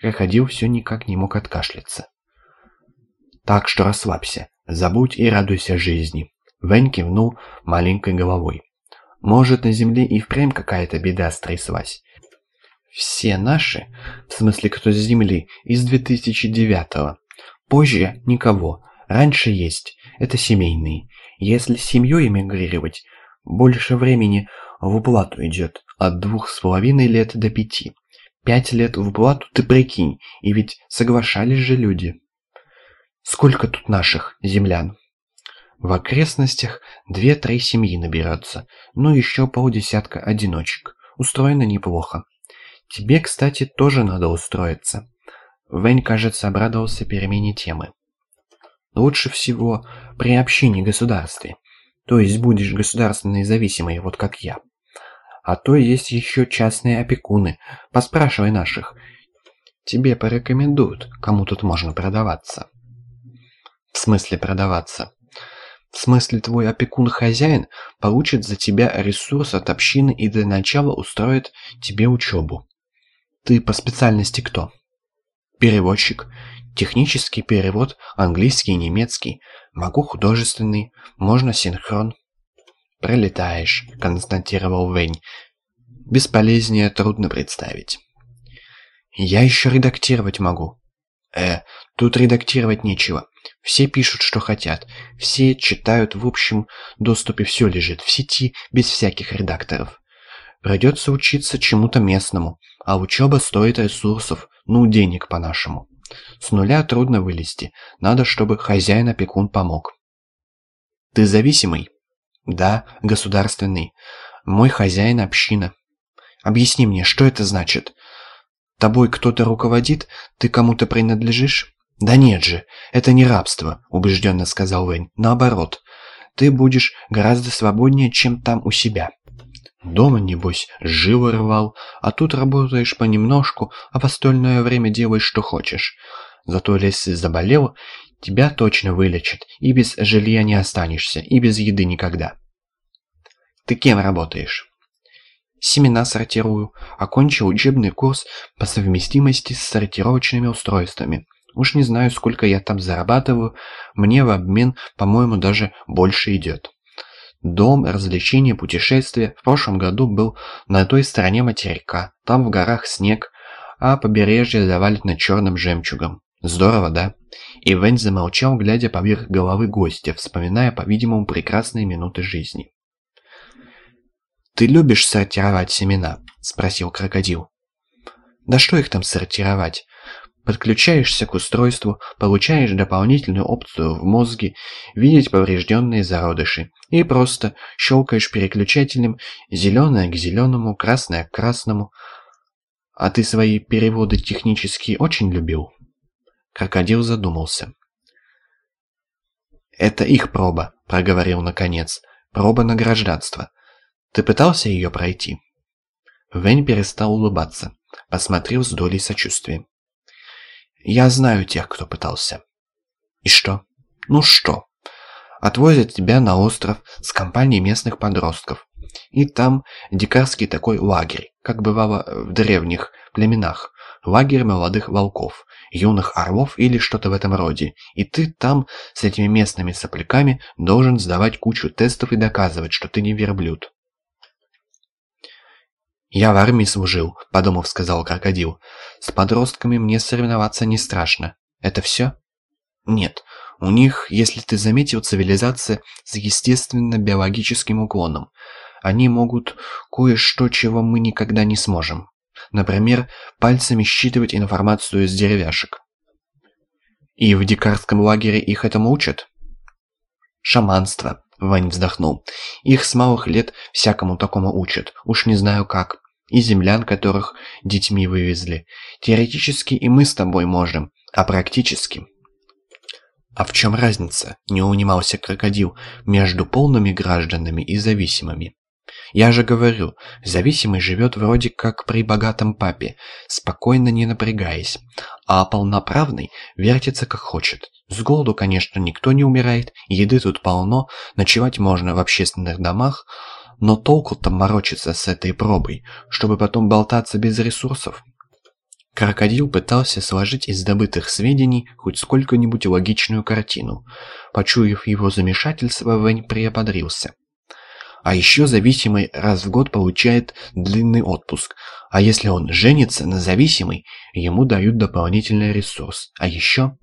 Крокодил все никак не мог откашляться. Так что расслабься, забудь и радуйся жизни. Вэнь кивнул маленькой головой. Может, на земле и впрямь какая-то беда стряслась. Все наши, в смысле кто с земли, из 2009-го. Позже никого, раньше есть, это семейные. Если с семьей эмигрировать, больше времени в уплату идет, от двух с половиной лет до пяти. Пять лет в уплату ты прикинь, и ведь соглашались же люди. Сколько тут наших землян? В окрестностях две-три семьи наберется, ну еще полдесятка одиночек. Устроено неплохо. Тебе, кстати, тоже надо устроиться. Вэнь, кажется, обрадовался перемене темы. Лучше всего при общине государстве. То есть будешь государственной зависимой, вот как я. А то есть еще частные опекуны. Поспрашивай наших. Тебе порекомендуют, кому тут можно продаваться. В смысле продаваться? В смысле твой опекун-хозяин получит за тебя ресурс от общины и для начала устроит тебе учебу. Ты по специальности кто? Переводчик. Технический перевод, английский и немецкий. Могу художественный, можно синхрон. Пролетаешь, констатировал Вэнь. Бесполезнее трудно представить. Я еще редактировать могу. Э, тут редактировать нечего. Все пишут, что хотят. Все читают в общем доступе, все лежит в сети, без всяких редакторов. Придется учиться чему-то местному, а учеба стоит ресурсов, ну, денег по-нашему. С нуля трудно вылезти, надо, чтобы хозяин-опекун помог. Ты зависимый? Да, государственный. Мой хозяин община. Объясни мне, что это значит? Тобой кто-то руководит? Ты кому-то принадлежишь? «Да нет же, это не рабство», – убежденно сказал Вэнь. «Наоборот, ты будешь гораздо свободнее, чем там у себя. Дома, небось, живо рвал, а тут работаешь понемножку, а в остальное время делаешь, что хочешь. Зато если заболел, тебя точно вылечат, и без жилья не останешься, и без еды никогда. Ты кем работаешь? Семена сортирую, окончил учебный курс по совместимости с сортировочными устройствами. Уж не знаю, сколько я там зарабатываю, мне в обмен, по-моему, даже больше идет. Дом, развлечения, путешествия. В прошлом году был на той стороне материка. Там в горах снег, а побережье завалено черным жемчугом. Здорово, да? И Вэнь замолчал, глядя поверх головы гостя, вспоминая, по-видимому, прекрасные минуты жизни. «Ты любишь сортировать семена?» – спросил крокодил. «Да что их там сортировать? Подключаешься к устройству, получаешь дополнительную опцию в мозге видеть поврежденные зародыши и просто щелкаешь переключателем зеленое к зеленому, красное к красному. А ты свои переводы технические очень любил? Крокодил задумался. «Это их проба», — проговорил наконец. «Проба на гражданство. Ты пытался ее пройти?» Вэнь перестал улыбаться, посмотрел с долей сочувствия. Я знаю тех, кто пытался. И что? Ну что? Отвозят тебя на остров с компанией местных подростков. И там дикарский такой лагерь, как бывало в древних племенах. Лагерь молодых волков, юных орлов или что-то в этом роде. И ты там с этими местными сопляками должен сдавать кучу тестов и доказывать, что ты не верблюд. «Я в армии служил», — подумав, сказал крокодил. «С подростками мне соревноваться не страшно. Это все?» «Нет. У них, если ты заметил, цивилизация с естественно-биологическим уклоном. Они могут кое-что, чего мы никогда не сможем. Например, пальцами считывать информацию из деревяшек». «И в дикарском лагере их этому учат?» «Шаманство», Вань вздохнул. «Их с малых лет всякому такому учат. Уж не знаю как. И землян, которых детьми вывезли. Теоретически и мы с тобой можем, а практически...» «А в чем разница?» – не унимался крокодил между полными гражданами и зависимыми. «Я же говорю, зависимый живет вроде как при богатом папе, спокойно не напрягаясь, а полноправный вертится как хочет. С голоду, конечно, никто не умирает, еды тут полно, ночевать можно в общественных домах, но толку там морочиться с этой пробой, чтобы потом болтаться без ресурсов? Крокодил пытался сложить из добытых сведений хоть сколько-нибудь логичную картину. Почуяв его замешательство, Вэнь приободрился. А еще зависимый раз в год получает длинный отпуск. А если он женится на зависимой, ему дают дополнительный ресурс. А еще...